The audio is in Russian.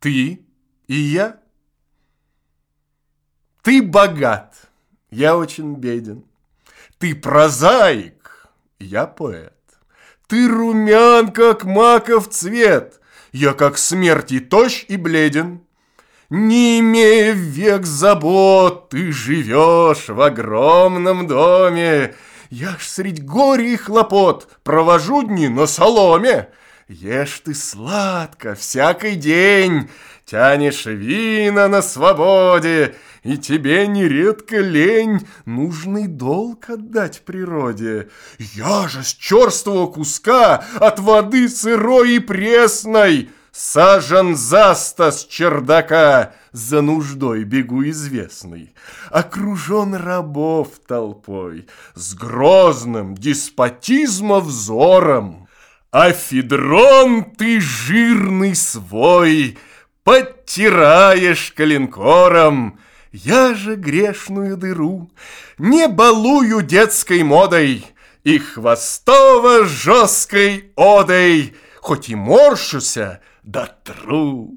Ты и я. Ты богат, я очень беден. Ты прозаик, я поэт. Ты румян, как маков цвет, я как смерти тощ и бледен. Не имея век забот, ты живешь в огромном доме. Я ж средь горя и хлопот провожу дни на соломе. Ешь ты сладко всякий день, тянешь вина на свободе, И тебе нередко лень нужный долг отдать природе. Я же с черствого куска от воды сырой и пресной Сажен заста с чердака, за нуждой бегу известный, Окружен рабов толпой, с грозным деспотизма взором. А федрон ты жирный свой, подтираешь коленкором, Я же грешную дыру не балую детской модой И хвостово жесткой одой, Хоть и морщуся, да тру.